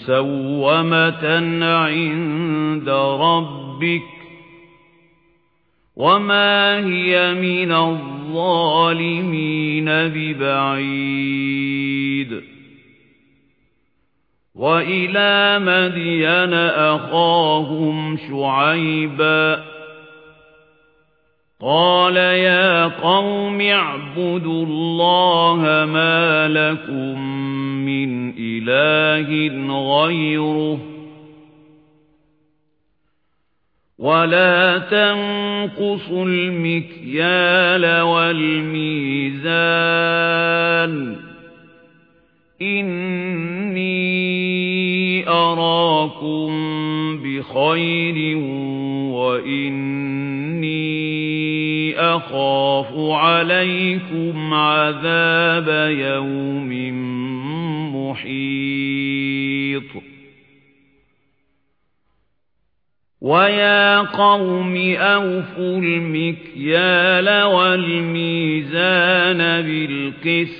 مُّسَوَّمَةً عِندَ رَبِّكَ وَمَا هِيَ مِنَ الظَّالِمِينَ بِبَعِيدٍ وَإِلَى مَدْيَنَ أَخَاهُمْ شُعَيْبًا قَالَ يَا قَوْمِ اعْبُدُوا اللَّهَ مَا لَكُمْ مِنْ إِلَٰهٍ غَيْرُهُ وَلَا تَنقُصُوا الْمِكْيَالَ وَالْمِيزَانَ إِنِّي أَرَاكُمْ بِخَيْرٍ وَإِنِّي أَخَافُ عَلَيْكُمْ عَذَابَ يَوْمٍ مُحِيطٍ. وَيَا قَوْمِ أَوْفُوا الْمِكْيَالَ وَالْمِيزَانَ بِالْقِسْطِ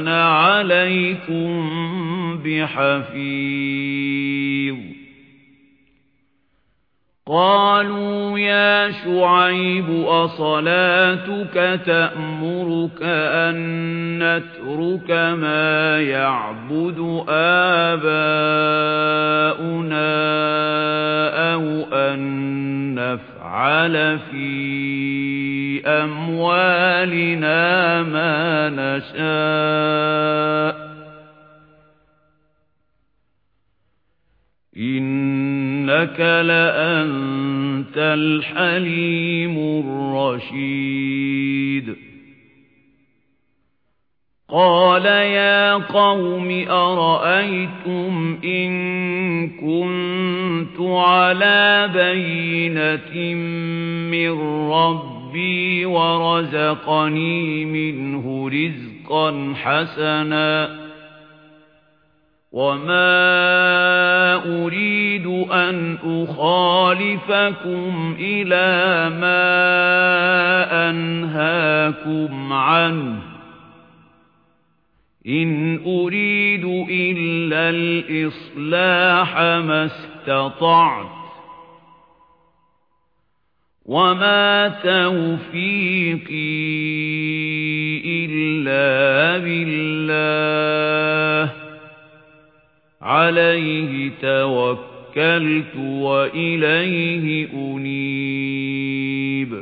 أَنَا عَلَيْكُمْ بِحَفِيظٍ. قَالُوا يَا شُعَيْبُ أَصَلَاتُكَ تَأْمُرُكَ أَن نَّتْرُكَ مَا يَعْبُدُ آبَاؤُنَا أَوْ أَن نَّفْعَلَ فِي أَمْوَالِنَا مَا نَشَاءُ. إِنَّكَ لَأَنتَ الْحَلِيمُ الرَّشِيدُ. قَالَ يَا قَوْمِ أَرَأَيْتُمْ إِن كُنتُ عَلَى بَيِّنَةٍ مِّن رَّبِّي وَرَزَقَنِي مِنْهُ رِزْقًا حَسَنًا وَمَا أُرِيدُ أَنْ أُخَالِفَكُمْ إِلَى مَا أَنْهَاكُمْ عَنْهُ إِنْ أُرِيدُ إِلَّا الْإِصْلَاحَ مَا اسْتَطَعْتُ وَمَا تَوْفِيقِي إِلَّا بِاللَّهِ عَلَيْهِ تَوَكَّلْتُ وَإِلَيْهِ أُنِيبُ